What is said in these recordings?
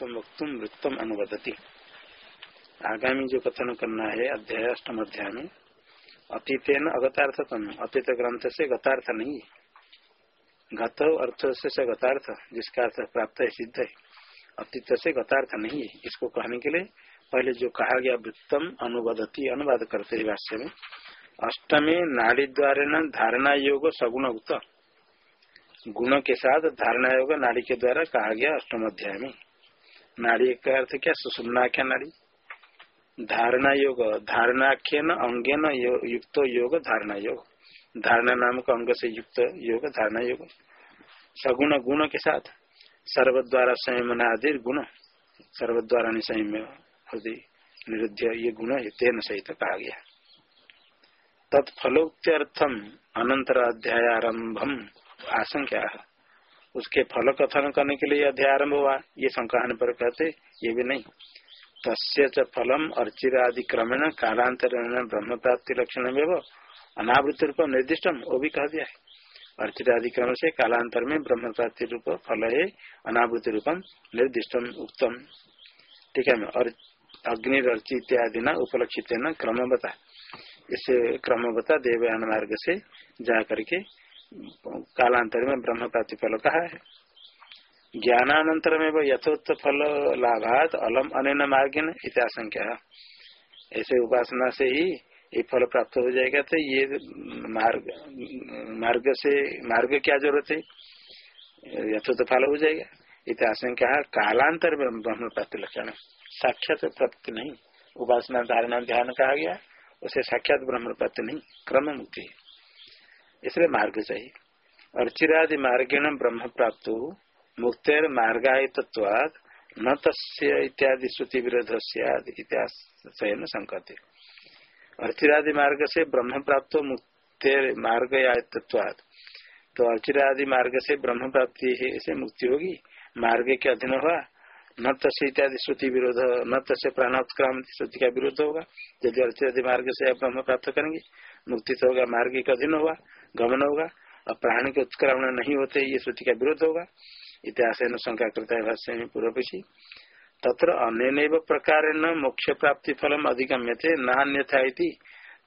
मुक्तम वृत्तम अनुवदती। आगामी जो कथन करना है, अध्याय अष्टम अध्याय में, अतीतेन अगतार्थतम। अतीत ग्रंथ से गतार्थ नहीं गत अर्थ से गतार्थ, जिसका अर्थ प्राप्त है, सिद्ध है। अतीत से गतार्थ नहीं है। इसको कहने के लिए पहले जो कहा गया, वृत्तम अनुवादती, अनुवाद करते हैं भाष्य में। अष्टमी नाड़ी द्वारा न धारणा योग सगुण गुण के साथ धारणा योग नाड़ी के द्वारा कहा गया अष्टम अध्याय में। नाड़ी का अर्थ क्या सुषुम्नाख्या नाड़ी धारणा योग धारणाख्य न अंगे न युक्त योग धारणा योग धारणा नाम का अंग से युक्त योग धारणा योग सगुण गुण के साथ सर्वद्वारा संयमन आदि गुण सर्वद्वारा संयम हृदय निरुद्ध ये गुण तेन सहित कहा गया तत्फलोक्त्यर्थम अनंतर अध्यायारंभम आशंका उसके फल कथन करने के लिए अध्याय आरंभ हुआ। ये शंका पर कहते, ये भी नहीं। तस्य च फलम अर्चिरादि क्रमेण कालांतर ब्रह्म प्राप्ति लक्षण में अनावृत्ति रूप निर्दिष्ट वो भी कह दिया है। अर्चिरादि क्रम से कालांतर में ब्रह्म प्राप्ति रूप फल है अनावृत्ति रूपम निर्दिष्टम उत्तम ठीक है अग्नि अर्चि इत्यादि न उपलक्षित न क्रम बता इसे क्रम बता देवयान मार्ग से जा करके कालांतर में ब्रह्म प्राप्ति फल कहा है। ज्ञानानंतर में यथोत्त फल लाभात अलम अन मार्ग इत्याशंका ऐसे उपासना से ही ये फल प्राप्त हो जाएगा तो ये मार्ग मार्ग से, मार्ग क्या ज़रूरत है। यथोत्त फल हो जाएगा इतिहासंख्या कालांतर में ब्रह्म प्राप्ति लक्षण साक्षात प्राप्ति नहीं। उपासना धारणा ध्यान कहा गया, उसे साक्षात ब्रह्म प्राप्ति नहीं। क्रम मुक्ति इसलिए मार्ग चाहिए। अर्चिरादि मार्गेण ब्रह्म प्राप्त मुक्तर मार्गायित्वाद न तस्य इत्यादि श्रुति विरोध इतिहास संकते अर्चिरादि मार्ग से ब्रह्म प्राप्त मुक्तर मार्ग तो अर्चिरादि मार्ग से ब्रह्म प्राप्ति से मुक्ति होगी। मार्ग के अधीन हुआ न तस्य इत्यादि श्रुति विरोध न तस्य प्राणोत्क्रांति श्रुति का विरोध होगा। यदि अर्चिरादि मार्ग से ब्रह्म प्राप्त करेंगे, मुक्ति तो होगा। मार्ग के अधीन होगा? गमन होगा। और प्राण के उत्क्रमण नहीं होते, ये श्रुति का विरोध होगा। इतिहास शंका करता है भाष्य में पूर्व पीछे तत्र अन्य प्रकार न मोक्ष प्राप्ति फलम अधिगम्य थे नान्यथा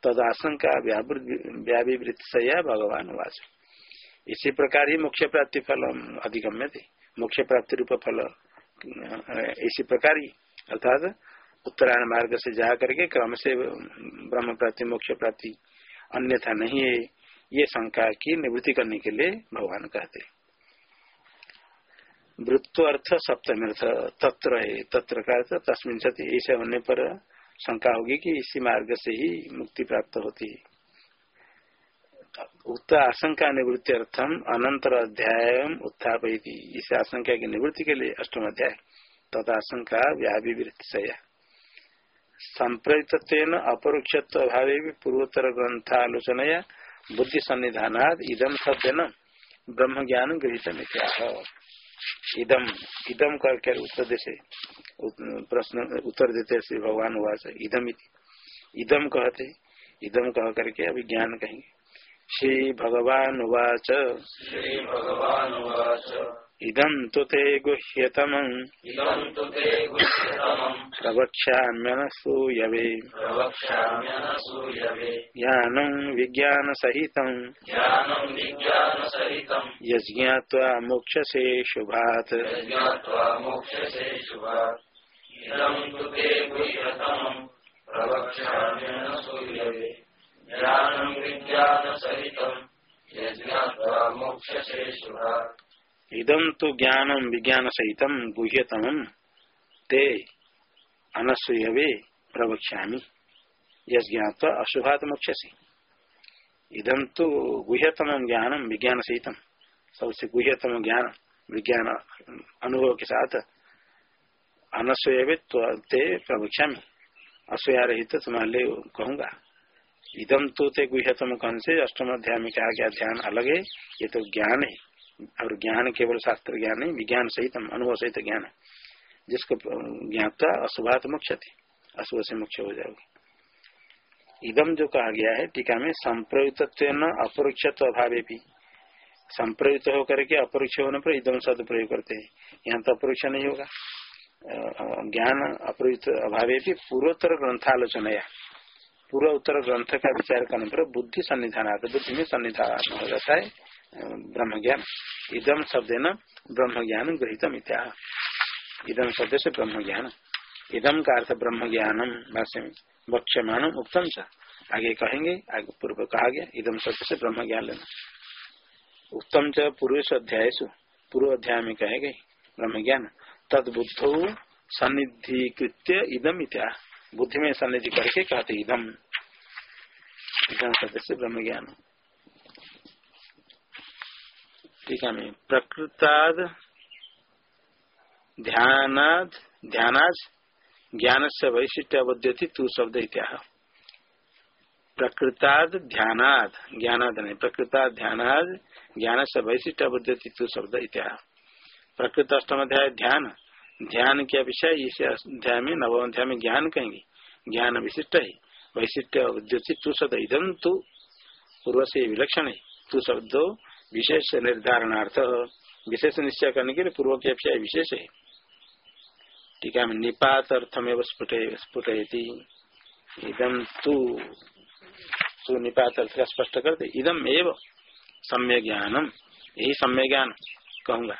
तद आशंका व्यावृत सया भगवान वाच इसी प्रकार ही मोक्ष प्राप्ति फल अधिगम्य थे मोक्ष प्राप्ति रूप फल इसी प्रकार ही। अर्थात उत्तरायण मार्ग से जा करके क्रम से ब्रह्म प्राप्ति मोक्ष प्राप्ति अन्यथा नहीं है। ये शंका की निवृत्ति करने के लिए भगवान कहते वृत्व अर्थ सप्तमी अर्थ, तत्र है, तत्र का अर्थ, तस्मिन सती, ऐसे होने पर शंका होगी कि इसी मार्ग से ही मुक्ति प्राप्त होती है। उक्त आशंका निवृत्ति अर्थम अनंतर अध्याय उत्थापयती। इस आशंका की निवृत्ति के लिए अष्टम अध्याय। तथा आशंका व्याभिवृत्ति सया संप्रयुक्त अपरोक्षत्व अभाव पूर्वोत्तर ग्रंथालोचनया बुद्धि सन्निधान इदम शब्द न ब्रह्म ज्ञान गृहित इदम इदम करके उत्तर देते प्रश्न उत्तर देते श्री भगवान हुआ इदम इदम कहते इदम कह करके अभी ज्ञान कहेंगे श्री भगवान उवाच। श्री भगवान उवाच। इदं तु ते गुह्यतमम्। प्रवक्ष्याम्यनसूयवे ज्ञानं विज्ञानसहितम्। यज्ञात्वा मोक्षसे शुभात्। ज्ञानं विज्ञानसहितम्। यज्ञात्वा मोक्षसे शुभात्। इदम तो ज्ञानम विज्ञान सहित गुह्यतम, ते अनसूयवे प्रवक्ष्यामी। यश ज्ञात अशुभात मोक्ष से इदम तो गुह्यतम ज्ञानम विज्ञान सहित सबसे गुह्यतम ज्ञान, विज्ञान अनुभव के साथ अनसूयवे ते प्रवक्ष्यामी। असूया रहित तुम्हारे लिए कहूँगा। इदम तो ते गुह्यतम कहन से अष्टम अध्याय में कहा गया ध्यान अलग है ये तो ज्ञान। है और ज्ञान केवल शास्त्र ज्ञान नहीं, विज्ञान सहित अनुभव सहित ज्ञान जिसको ज्ञाता अशुभात मुख्य थी, अशुभ से मुख्य हो जाओगे। इदम जो कहा गया है, टीका में संप्रयुक्त न अपरोक्ष अभाव भी। संप्रयुक्त होकर के अपरोक्ष होने पर इदम शब्द प्रयोग करते हैं। यहाँ तो अपरोक्ष नहीं होगा। ज्ञान अपरित अभाव पूर्वोत्तर ग्रंथालोचनया। पूर्व उत्तर ग्रंथ का विचार करने पर बुद्धि सन्निधान आता बुद्धि में सन्निधान हो जाता है। ब्रह्म ज्ञान इदम शब्द न ब्रह्म ज्ञान इत्या। इदम शब्द से ब्रह्म ज्ञान इदम का अर्थ ब्रह्म ज्ञानम भाष्य में वक्ष्यमान उत्तम च। आगे कहेंगे, आगे पूर्व कहा गया इदम शब्द से ब्रह्म ज्ञान लेना। उत्तम च पूर्व अध्याय पूर्व अध्याय में कहे गए ब्रह्म ज्ञान तद बुद्धो सन्निधिकृत्य इदम इत्या। बुद्धि में सन्निधि करके कहते इदम। इदम सदस्य ब्रह्म ज्ञान ठीक है मैं प्रकृताद, ध्यानाद ध्यानाज ज्ञान से वैशिष्ट अवद्यति तू शब्द इत्या। प्रकृताद, ध्यानाद, ज्ञानाद नहीं प्रकृता ध्यानाद ज्ञान से वैशिष्ट अवद्यति तू शब्द इत्या। प्रकृत अष्टम अध्याय ध्यान। ध्यान के विषय इस अध्याय में, नवम अध्याय में ज्ञान कहेंगे। ज्ञान विशिष्ट है वैशिष्ट तू शब्द। इधम तू पूर्व से विलक्षण है, तू शब्द विशेष निर्धारणार्थ, विशेष निश्चय करने के लिए पूर्व की अपेक्षा विशेष है। ठीक है निपात अर्थमेव स्फुट इदम तू तू निपात अर्थ का स्पष्ट करते इदम एव सम्य ज्ञानम यही सम्य ज्ञान कहूँगा।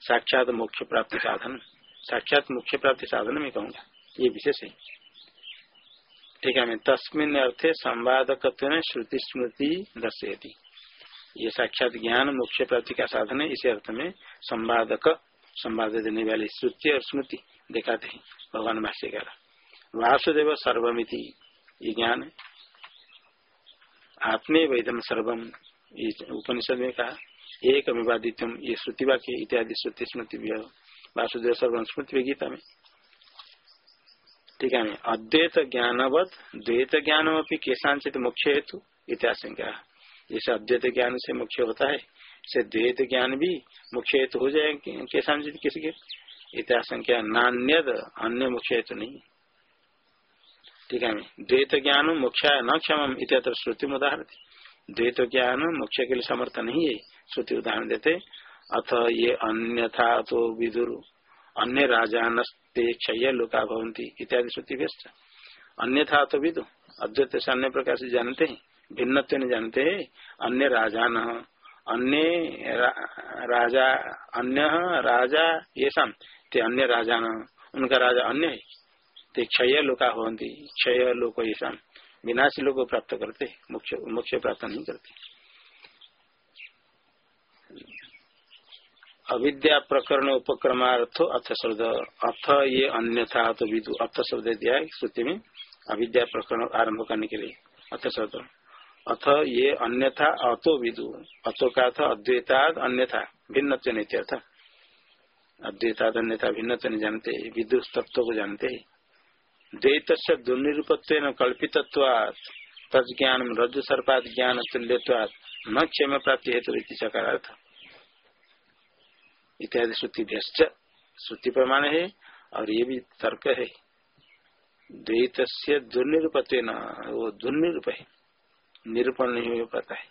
साक्षात मुख्य प्राप्ति साधन। साक्षात मुख्य प्राप्ति साधन में कहूँगा। ये विशेष है। ठीक है, मैं तस्मिन अर्थे संवादक श्रुति स्मृति दर्शयती। ये साक्षात ज्ञान मुख्य प्राप्ति का साधन है। इसी अर्थ में संवादक, संवाद देने वाली श्रुति और स्मृति दिखाते हैं। भगवान भाष्यकार, वासुदेव सर्वमिति, ये ज्ञान आपने वेदम सर्वम उपनिषद में कहा एक अभिवादितम ये श्रुति वाक्य, इत्यादि श्रुति, स्मृति भी वासुदेव सर्व स्मृति गीता में। ठीक है, अद्वैत ज्ञानवत, द्वैत ज्ञान अपनी केशांचित मुख्य हेतु इतिहास जैसे अद्वैत ज्ञान से मुख्य होता है से द्वैत ज्ञान भी मुख्य हेतु हो जाए केशांचित किसी के? इतिहास संख्या नान्यद अन्य मुख्य हेतु नहीं। ठीक है, द्वैत ज्ञान मुख्य न क्षम इतर श्रुति उदाहरण द्वैत ज्ञान मुख्य के लिए समर्थ नहीं है, श्रुति उदाहरण देते। अथ ये अन्यथा तो विदुर, अन्य राजा नस्ते क्षय लोका भवंती इत्यादि श्रुति व्यस्त। अन्यथा तो विदु, अद्वैत से अन्य प्रकार से जानते हैं। भिन्न नहीं जानते अन्य राजा न अन्य रा, राजा अन्य राजा ये शाम ते अन्य राजा न उनका राजा अन्य है। ते क्षय लोका भवंती क्षय लोक ये शाम विनाशी लोग प्राप्त करते मुख्य प्राप्त नहीं करते। अविद्या प्रकरण उपक्रमार्थ अर्थ शब्द अर्थ ये अन्यथा तो विदु अर्थ शब्द दिया है श्रुति में अविद्या प्रकरण आरंभ करने के लिए अर्थ शब्द अथ ये अन्यथा अतो विदु। अतो का अर्थ अद्वैताद अन्यथा भिन्न अर्थ अद्वैताद अन्यथा भिन्न नहीं जानते विदुष तत्व को जानते। द्वैत से दुर्निरूपत्व कल्पित तज्ञान रज्जु सर्पात ज्ञान तुल्यवाद न क्षेम प्राप्ति हेतु सकारार्थ इत्यादि श्रुति श्रुति प्रमाण है, और ये भी तर्क है। द्वैत से दुर्निरूपत्व वो दुर्निरूप है। निरूपण नहीं हो पाता है।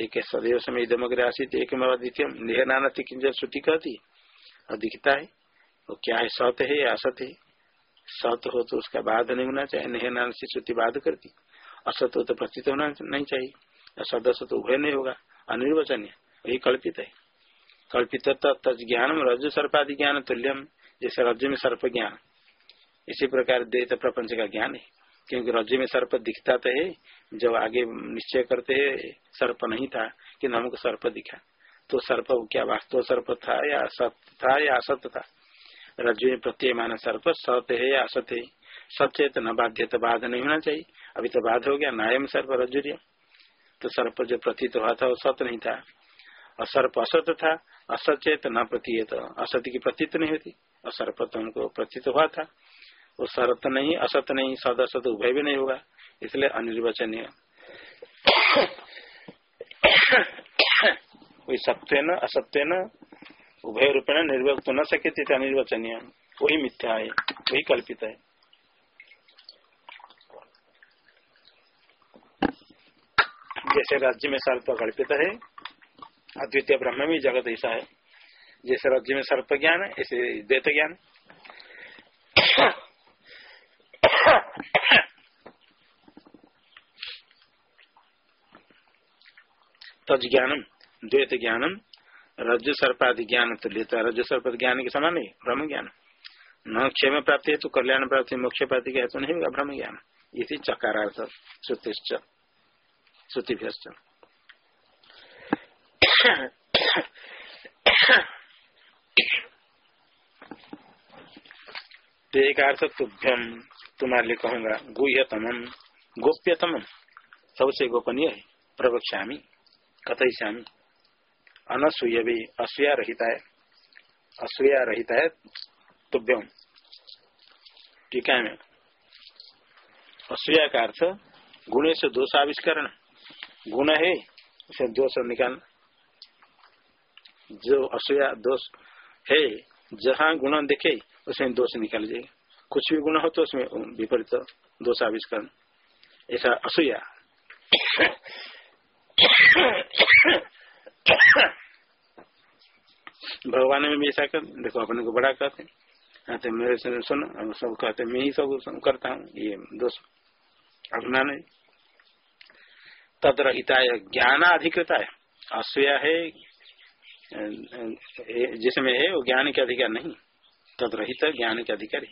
एक सदैव समय इधमग्र आसित, एक द्वितीय नेह नाना श्रुति कहती और दिखता है, वो क्या है सत्य है या असत है? सत हो तो उसका बाध नहीं होना चाहिए नहीं नाम से श्रुति बाध करती। असत हो तो प्रचित होना नहीं चाहिए। सदस्य तो उभय नहीं होगा, अनिर्वचनीय, वही कल्पित है। कल्पित ज्ञान रज्जु सर्पादि ज्ञान तुल्यम, जैसे रज्जु में सर्प ज्ञान। इसी प्रकार देत प्रपंच का ज्ञान है। क्योंकि रज्जु में सर्प दिखता तो है जब आगे निश्चय करते है, सर्प नहीं था कि हमको सर्प दिखा। तो सर्प क्या वास्तव सर्प था या सत्य था या असत्य था? रज्जु में प्रत्ययमान सर्प, सत्य है या असत है? सचेत न बाध्य तो बाध नहीं होना चाहिए। अभी तो बाध हो गया, नायम सर्प रज्जुर्य। तो सर्प जो प्रतीत हुआ था, वो सत्य नहीं था। और सर्प असत था असचेत न प्रतीत असत्य की प्रतीत नहीं होती। और सर्प तो उनको प्रतीत हुआ था। वो सर्प नहीं, असत नहीं, सद असत उभय भी नहीं होगा। इसलिए अनिर्वचनीय। कोई सत्य न असत्य न उभय रूपेण निर्वक्त न सके थे अनिर्वचनीय। वही मिथ्या है, वही कल्पित है। जैसे राज्य में सर्प कल्पित है, अद्वितीय ब्रह्म भी जगत ऐसा है। जैसे राज्य में सर्प ज्ञान है ऐसे द्वैत ज्ञान। तज ज्ञानम द्वैत ज्ञानम रज सर्पादि ज्ञान तो लेता रज सर्प ज्ञान के समान नहीं ब्रह्म ज्ञान न क्षेम प्राप्ति है तो कल्याण प्राप्ति मोक्ष प्राप्ति का तो नहीं होगा ब्रह्म ज्ञान ये चकारार्थ श्रुतिश्च, श्रुतिभ्यश्च। तो एक तुभ्यम तुम्हारे लिए कहूँगा गुह्यतम गोप्यतम सबसे गोपनीय है कथयिष्यामी। अनसूय भी असूया रहता है असूया रहता है तुभ्यम। टीका में असूया का अर्थ गुणे से दोष आविष्करण गुण है उसे दोष निकाल जो असूया दोष है, जहाँ गुण देखे उसमें दोष निकल जाए कुछ भी गुण हो तो उसमें विपरीत दोष आविष्करण ऐसा असूया। भगवान में भी ऐसा कर, देखो अपने को बड़ा कहते हाँ। मेरे से सुनो सब कहते मैं ही सब करता हूँ, ये दोष अपना नहीं। ज्ञान अधिकृता है असूया है जिसमें है, वो ज्ञान के अधिकार नहीं। तद रहित ज्ञान के अधिकारी।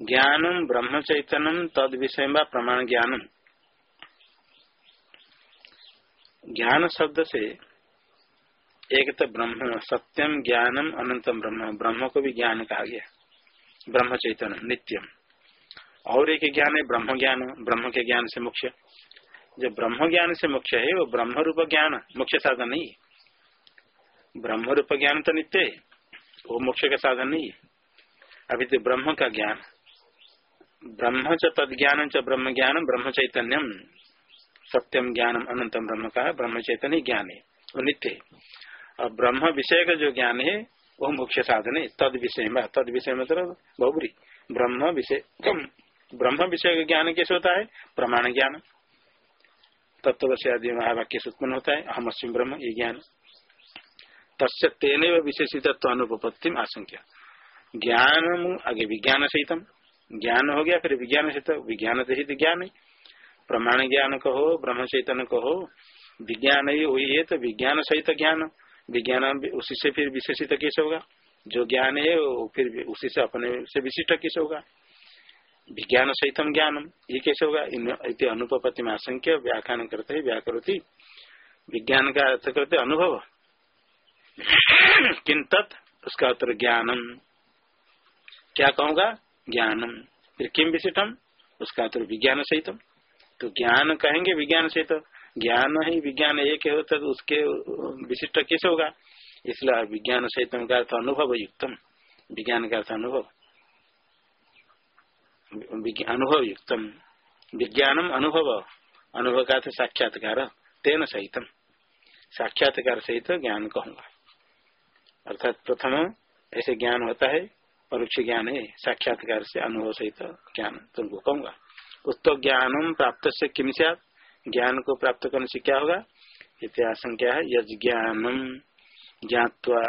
ज्ञानम ब्रह्म चैतन्यम तद विषय प्रमाण ज्ञानम। ज्ञान शब्द से एक तो ब्रह्म, सत्यम, ज्ञानम, अनंतम ब्रह्म। ब्रह्म को भी ज्ञान कहा गया। ब्रह्म चैतन्य, नित्यम। और एक ज्ञान है, ब्रह्म ज्ञान। ब्रह्म के ज्ञान से मुख्य जो ब्रह्म ज्ञान से मुख्य है, वो ब्रह्म रूप ज्ञान मुख्य साधन नहीं ब्रह्म रूप ज्ञान तो नित्य है, वो मुख्य का साधन नहीं अभी तो ब्रह्म का ज्ञान। ब्रह्म च तद ज्ञान च ब्रह्म ज्ञान ब्रह्म चैतन्यम। सत्यम ज्ञानम अनंतम ब्रह्म का ब्रह्म चैतन्य ज्ञान है वो नित्य। है और ब्रह्म विषय का जो ज्ञान है वो मुख्य साधन है, तद विषय में, तद विषय मतलब बहुबरी। ब्रह्म विषय ब्रह्म विषय का ज्ञान कैसे होता है? प्रमाण ज्ञान। तत्व से आदि महावाक्य से उत्पन्न होता है, अहम अस्म ब्रह्म, ये ज्ञान। तस्य तेन विशेषित अनुपत्ति आशंका ज्ञान आगे विज्ञान सहितम ज्ञान हो गया, फिर विज्ञान सहित विज्ञान सहित ज्ञान। है प्रमाण ज्ञान कहो ब्रह्म चैतन्य कहो, विज्ञान ही वही है तो विज्ञान सहित ज्ञान विज्ञान उसी से फिर विशेषित कैसे होगा। जो ज्ञान है, वो फिर उसी से अपने से विशिष्ट कैसे होगा। विज्ञान सहितम ज्ञानम, ये कैसे होगा। इति अनुपत्ति में आशंक्य व्याख्यान करते है व्याकृति विज्ञान का अर्थ करते अनुभव। किंत उसका उत्तर ज्ञानम। क्या कहूँगा? ज्ञानम। फिर किम विशिष्टम? उसका उत्तर विज्ञान सहितम तो ज्ञान कहेंगे विज्ञान से तो ज्ञान ही विज्ञान एक है तो उसके विशिष्ट कैसे होगा? इसलिए विज्ञान सहित का अर्थ अनुभव युक्तम। विज्ञान का अर्थ अनुभव। अनुभव युक्तम। विज्ञानम अनुभव। अनुभव का अर्थ साक्षात्कार। तेन सहितम। साक्षात्कार सहित ज्ञान कहूँगा। अर्थात प्रथम ऐसे ज्ञान होता है, परोक्ष ज्ञान है, साक्षात्कार से अनुभव सहित ज्ञान तुमको कहूँगा। उत्तर ज्ञानम प्राप्त से किम से ज्ञान को प्राप्त करने से क्या होगा? इतिहास क्या है, यज ज्ञातवा।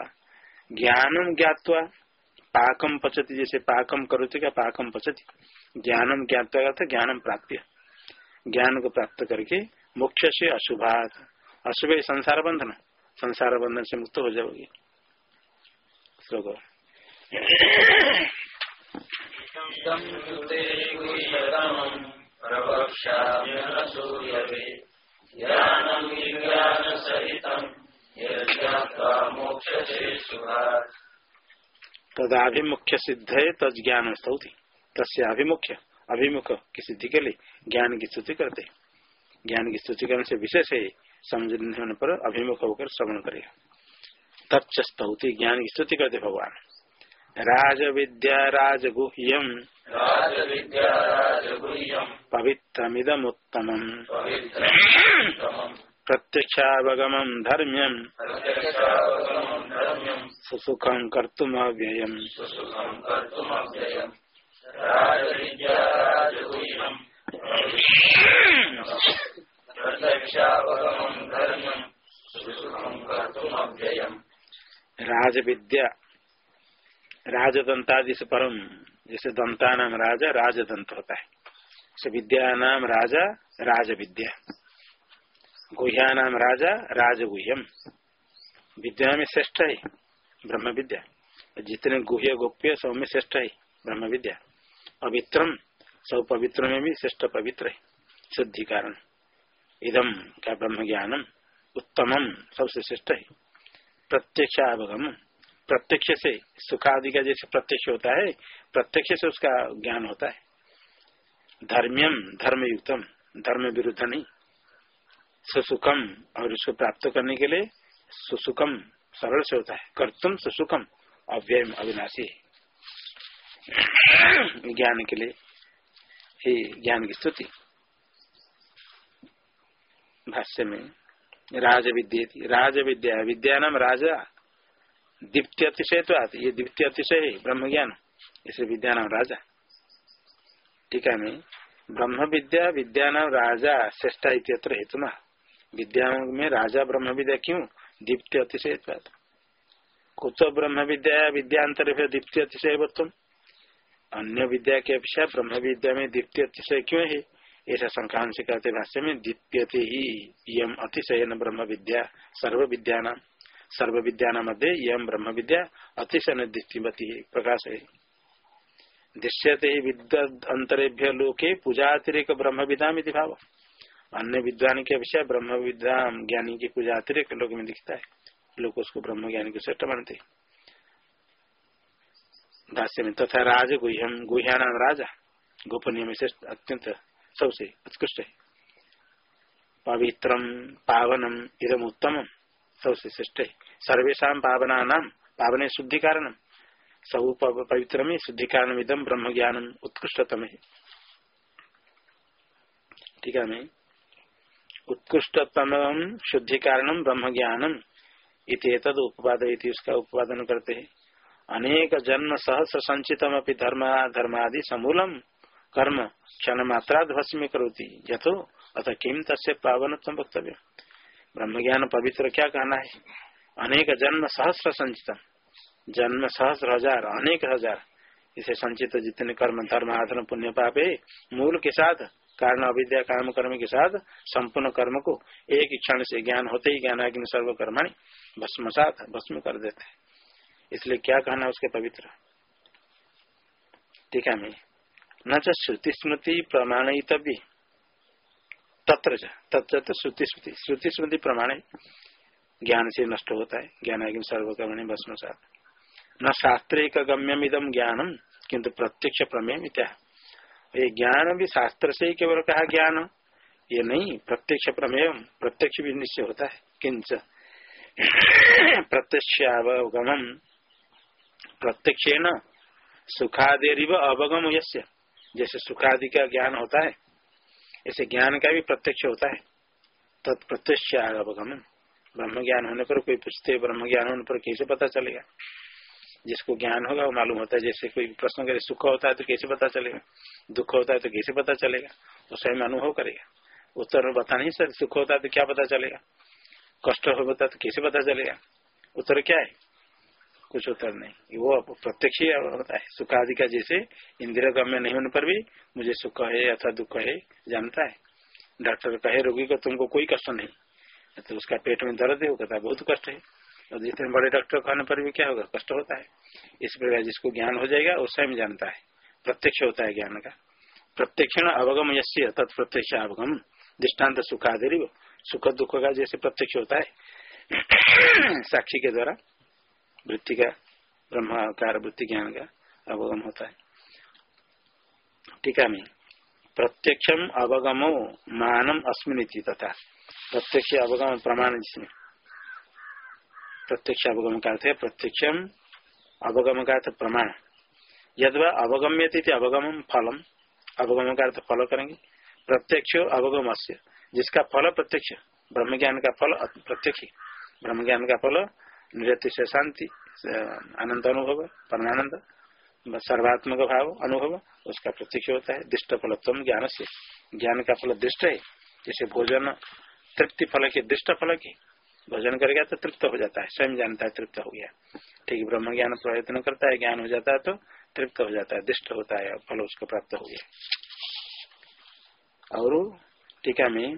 ज्ञानम ज्ञातवा, पाकम पचती, जैसे पाकम करोति क्या पाकम पचती। ज्ञानम ज्ञातवा था, ज्ञानम प्राप्त ज्ञान को प्राप्त करके मुख्य से अशुभात। अशुभ संसार बंधन संसार बंधन से मुक्त हो जाओगे। श्लोक तदाभिमुख्य सिद्ध है तज ज्ञान स्तौति तस्भिमुख्य अभिमुख की सिद्धि के लिए ज्ञान की स्तुति करते। ज्ञान की स्तुति करने से विशेष है, समझने होने पर अभिमुख होकर श्रवण करेगा तत्व स्तौति ज्ञान की स्तुति करते भगवान। राज विद्या राजगुह्यम। पवित्रमिदमुत्तम प्रत्यक्षावगम धर्म्यम। सुसुखम कर्तुमव्ययम। राज विद्या राजदंतादि से परम, जैसे दंता नाम राजा, राजदंत होता है। विद्या नाम राजा राज विद्या गुह्या नाम राजा, राजगुह्यम। विद्या में श्रेष्ठ है ब्रह्म विद्या जितने गुह्य गोप्य, सब में श्रेष्ठ है ब्रह्म विद्या पवित्रम, सब पवित्र में भी श्रेष्ठ पवित्र है, शुद्धि कारण। इदम का ब्रह्म ज्ञानम उत्तमम, सबसे श्रेष्ठ है। प्रत्यक्ष अवगम प्रत्यक्ष से सुखादि का जैसे प्रत्यक्ष होता है, प्रत्यक्ष से उसका ज्ञान होता है। धर्म्यम धर्म युक्तम धर्म विरुद्ध नहीं। सुसुखम, और उसको प्राप्त करने के लिए सुसुखम, सरल से होता है। कर्तुम सुसुखम अव्यय अविनाशी। ज्ञान के लिए ही ज्ञान की स्तुति। भाष्य में राज विद्या राज विद्या विद्या नाम राजा। दीप्ति अतिशय तो आती ये दीप्ति अतिशय है ब्रह्म ज्ञान इसे विद्या नाम राजा टीका में ब्रह्म विद्या विद्या नाम राजा, श्रेष्ठा इत्यत्र हेतु विद्या में राजा ब्रह्म विद्या क्यों? दीप्ति अतिशय कुछ ब्रह्म विद्या विद्यांतर दीप्ति अतिशय तुम अन्य विद्या के अपेक्षा ब्रह्म विद्या में दीप्ति अतिशय क्यों है? ऐसा संक्रांत से कहते भाष्य में दीप्यते ही यम अतिशय न ब्रह्म विद्या सर्व विद्या नाम सर्व विद्या मध्य यम ब्रह्म विद्या अतिशय दीप्तिमती प्रकाश। है दृश्यते अंतरेभ्य लोके पूजा अतिरिक्त ब्रह्म विद्या भाव। अन्य विद्वान के अपेक्षा ब्रह्म विद्या ज्ञानी की पूजा अतिरिक्त लोग में दिखता है। लोग उसको ब्रह्म ज्ञानी को श्रेष्ठ मानते। भाष्य में तथा राज गुह्यम गुह्या राजा। गोपनीय में श्रेष्ठ अत्यंत सबसे उत्कृष्ट। है पवित्रम पावनम इदम उत्तम सबसे श्रेष्ठ है सर्वेशा पावना नाम पावन शुद्धि कारण सब पवित्र में शुद्धि कारण इदम ब्रह्म ज्ञानम उत्कृष्टतम। है ठीक है मैं उत्कृष्टतम शुद्धि कारणम ब्रह्म ज्ञानम इतद उपवाद उसका उपादन करते हैं। अनेक जन्म सहस्र संचितम अपनी धर्म, धर्मादि समूलम कर्म क्षण मात्रा ध्वस्मी करोती। यथो अतः किम तस्य पावन वक्तव्य ब्रह्म ज्ञान पवित्र क्या कहना है? अनेक जन्म सहस्र संचितम जन्म सहस्र हज़ार, अनेक हज़ार। इसे संचित जितने कर्म, धर्म आधन पुण्य, पाप है मूल के साथ, कारण, अविद्या, काम, कर्म के साथ, संपूर्ण कर्म को एक क्षण से ज्ञान होते ही ज्ञान आग्नि सर्व कर्माणी भस्म साथ भस्म कर देते है। इसलिए क्या कहना उसके पवित्र? टीका में। न श्रुति स्मृति प्रमाणितव्य तत्र तत्र श्रुति स्मृति श्रुति स्मृति प्रमाण ज्ञान से नष्ट होता है। ज्ञान आगे सर्वकर्मणि भस्म साथ न शास्त्रिक गम्यम इदम ज्ञानम किंतु प्रत्यक्ष प्रमेय मित्या ये ज्ञान भी शास्त्र से ही केवल कहा ज्ञान, ये नहीं, प्रत्यक्ष प्रमेय, प्रत्यक्ष भी निश्चय होता है। किंच प्रत्यक्ष अवगम प्रत्यक्ष न सुखादेरिव अवगम यश्य जैसे सुखादि का ज्ञान होता है ऐसे ज्ञान का भी प्रत्यक्ष होता है। तत्प्रत्यक्ष अवगम ब्रह्म ज्ञान होने पर कोई पूछते ब्रह्म ज्ञान होने पर कैसे पता चलेगा? जिसको ज्ञान होगा, वो मालूम होता है, जैसे कोई प्रश्न करे, सुख होता है तो कैसे पता चलेगा? दुख होता है तो कैसे पता चलेगा? वो स्वयं अनुभव करेगा। उत्तर में बता नहीं सर सुख होता है तो क्या पता चलेगा? कष्ट होता है तो कैसे पता चलेगा? उत्तर क्या है? कुछ उत्तर नहीं। वो प्रत्यक्ष ही होता है। सुख आदि का जैसे इंद्रिय गम्य नहीं होने पर भी मुझे सुख है अथवा दुख है जानता है। डॉक्टर कहे, रोगी को तुमको कोई कष्ट नहीं। तो उसका पेट में दर्द है, वो कहता बहुत कष्ट है। और जितने बड़े डॉक्टर कहने पर भी क्या होगा? कष्ट होता है। इस प्रकार जिसको ज्ञान हो जाएगा, वो स्वयं जानता है। प्रत्यक्ष होता है ज्ञान का। प्रत्यक्ष अवगम यश्य तत्प्रत्यक्ष अवगम। दृष्टांत सुखादि सुख दुख का जैसे प्रत्यक्ष होता है। साक्षी के द्वारा। वृत्ति का ब्रह्माकार वृत्ति ज्ञान का अवगम होता है। टीका में, प्रत्यक्षम अवगमो मानम अस्मिन तथा। प्रत्यक्ष अवगम प्रमाण जिसमें। प्रत्यक्ष अवगम का अर्थ है प्रत्यक्षम अवगम का अर्थ प्रमाण। यद अवगम्य अवगम फलम, अवगम का अर्थ फल करेंगे। प्रत्यक्ष अवगम जिसका फल प्रत्यक्ष ब्रह्म ज्ञान का फल प्रत्यक्ष। ब्रह्म ज्ञान का फल नृत्य से शांति आनंद अनुभव, परमानंद सर्वात्मक भाव अनुभव, उसका प्रत्यक्ष होता है। दृष्ट फलत्म ज्ञान से ज्ञान का फल दृष्ट है, जैसे भोजन, तृप्ति फल के दृष्ट फल के। भोजन करेगा तो तृप्त हो जाता है, स्वयं जानता है तृप्त हो गया। ठीक, ब्रह्म ज्ञान प्रयत्न करता है, ज्ञान हो जाता है तो तृप्त हो जाता है, दृष्ट होता है, फल उसको प्राप्त हो गया। और टीका में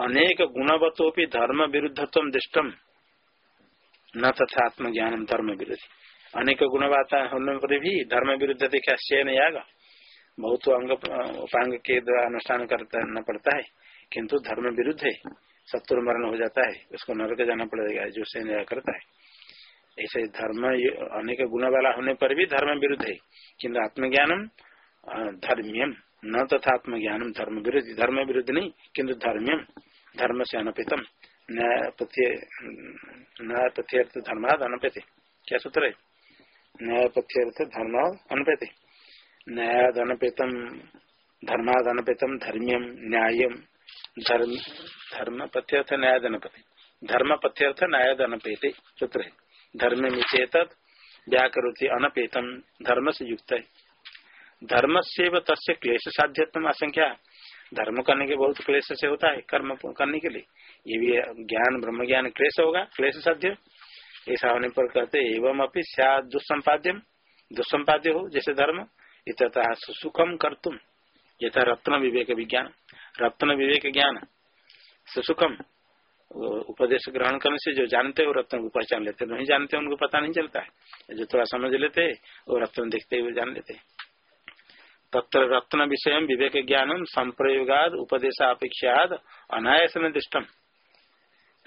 अनेक गुणवत्तों धर्म विरुद्धत्व दृष्टम न तथा आत्मज्ञान धर्म विरोधी अनेक गुणवाता होने पर भी धर्म विरुद्ध देखा शेन याग। बहुत अंग उपांग के द्वारा अनुष्ठान करना पड़ता है किंतु धर्म विरुद्ध है शत्रु मरण हो जाता है उसको नरक जाना पड़ेगा, जो से करता है ऐसे धर्म अनेक गुण वाला होने पर भी धर्म विरुद्ध है किन्तु आत्मज्ञानम धर्म्यम न तथा आत्मज्ञानम धर्म विरुद्ध धर्म विरुद्ध नहीं, किन्तु धर्म्यम, धर्म से अनपितम। न्याय धर्माद अनपेते। क्या सूत्र है? न्याय पथ्यर्थ धर्म अनपेते। न्यायाद अनपेतम धर्माद अनपेतम, धर्म्यम, न्यायम, धर्म धर्म पथ्यर्थ न्याय दनपति धर्म न्याय दनपेते सूत्र है। धर्म निचेत व्याकृति अनपेतम धर्म से युक्त है। धर्म से तस्य क्लेश साध्यत्म आशंका धर्म करने के बहुत क्लेश से होता है, कर्म करने के लिए। ये भी ज्ञान ब्रह्म ज्ञान क्लेश होगा, क्लेश साध्य। ऐसा होने पर कहते एवं अपनी दुस्संपाद्यम दुस्संपाद्य। हो, जैसे धर्म इतना सुखम कर तुम यथा रत्न विवेक विज्ञान। रत्न विवेक ज्ञान। सुखम उपदेश ग्रहण करने से जो जानते हैं, रत्न को पहचान लेते नहीं जानते उनको पता नहीं चलता है। जो थोड़ा समझ लेते वो रत्न देखते हुए जान लेते तत्र रत्न विषय विवेक ज्ञानम संप्रयोगाद, उपदेशापेक्षाद, अनायासन दृष्टम।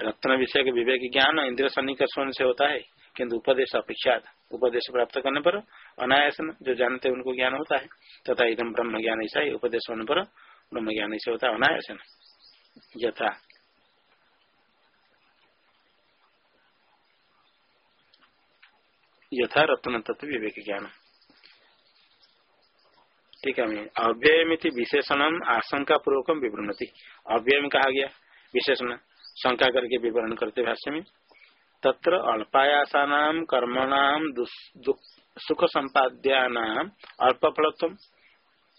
रत्न विषय के विवेक ज्ञान इंद्र सन्निकर्ष से होता है किन्तु उपदेश अपेक्षाद उपदेश प्राप्त करने पर अनायासन जो जानते हैं उनको ज्ञान होता है, तथा एकदम ब्रह्म ज्ञान ऐसा ही उपदेश होने पर ब्रह्म ज्ञान ऐसे होता है, अनायासन। यथा। यथा रत्न तत्व विवेक ज्ञान। ठीक है अव्ययमिति विशेषण आशंका पूर्वक विवृणति। अव्यय कहा गया? विशेषण। शंका करके विवरण करते भाष्य में, तत्र अल्पायासानाम कर्मणाम सुख संपाद्यानाम अल्प फलत्व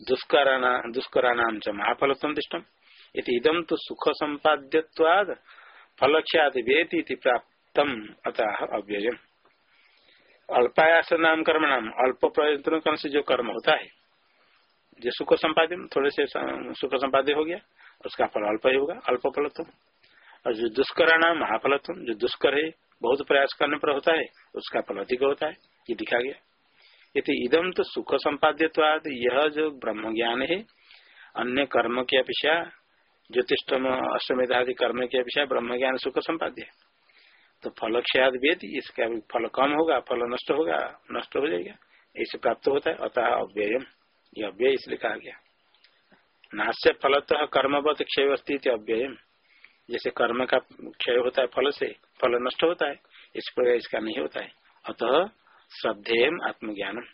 दुष्कराणाम च महाफलत्व दृष्टम इदम तो सुख संपाद्यवाद फलख्यात वेति प्राप्त अतः अव्ययम। अल्पायास नाम कर्म नाम अल्प प्रयत्न कर्म से जो कर्म होता है, जो सुख संपाद्य थोड़े से सुख संपाद्य हो गया, उसका फल अल्प ही होगा अल्प फलत्व और जो दुष्कर नाम महाफलत्व, जो दुष्कर है, बहुत प्रयास करने पर होता है, उसका फल अधिक होता है, ये दिखा गया। यदि इदम तो सुख संपाद्यवाद यह जो ब्रह्म ज्ञान है, अन्य कर्म की अपेक्षा ज्योतिषम अश्वमेधादि कर्म की अपेक्षा ब्रह्म ज्ञान सुख संपाद्य तो फल क्षयाद वेद, इसका फल कम होगा, फल नष्ट होगा, नष्ट हो जाएगा, ऐसे प्राप्त होता है, अतः अव्ययम। यह अव्यय इसलिए कहा गया। नाश्य फलतः कर्मवत क्षय अस्थित अव्ययम। जैसे कर्म का क्षय होता है, फल से, फल नष्ट होता है, इस प्रकार इसका नहीं होता है। अतः श्रद्धेयम आत्मज्ञानम।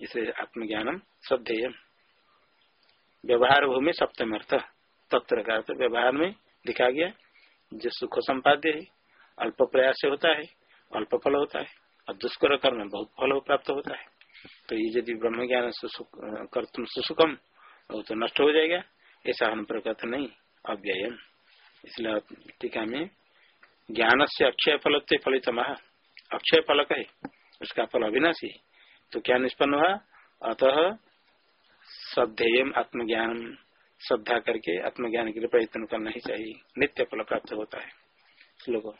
इसे आत्मज्ञानम श्रद्धेयम व्यवहार भूमि सप्तम अर्थ। तत्व का व्यवहार में दिखा गया, जो सुख संपाद्य है, अल्प प्रयास से होता है, अल्प फल होता है, और दुष्कर कर्म बहुत फल प्राप्त होता है। तो ये यदि ब्रह्म ज्ञान कर तुम तो नष्ट हो जाएगा, ऐसा हम प्रकथ नहीं अव्यय इसलिए टीका में ज्ञान से अक्षय फल फलित अक्षय फलक है, उसका फल अविनाशी। तो क्या निष्पन्न हुआ? अतः श्रद्धेय आत्मज्ञान श्रद्धा करके आत्मज्ञान के लिए प्रयत्न करना ही चाहिए। नित्य फल प्राप्त होता है। श्लोक।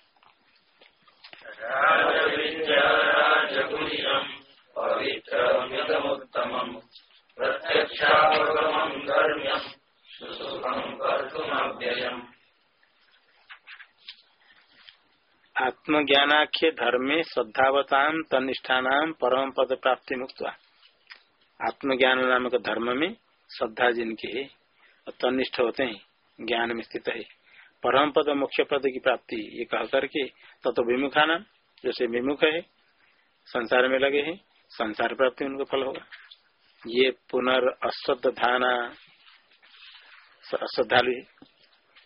आत्मज्ञानाख्य धर्मे श्रद्धावता तनिष्ठान परम पद प्राप्ति मुक्त आत्मज्ञान नामक धर्म में श्रद्धा जिनके है तनिष्ठ होते हैं, ज्ञान में स्थित है। परम पद, मुख्य पद की प्राप्ति, ये कह करके तत्व तो विमुखा नाम जैसे विमुख है, संसार में लगे हैं, संसार प्राप्ति उनको फल होगा। ये पुनर् अश्रद्धाना अश्रद्धालु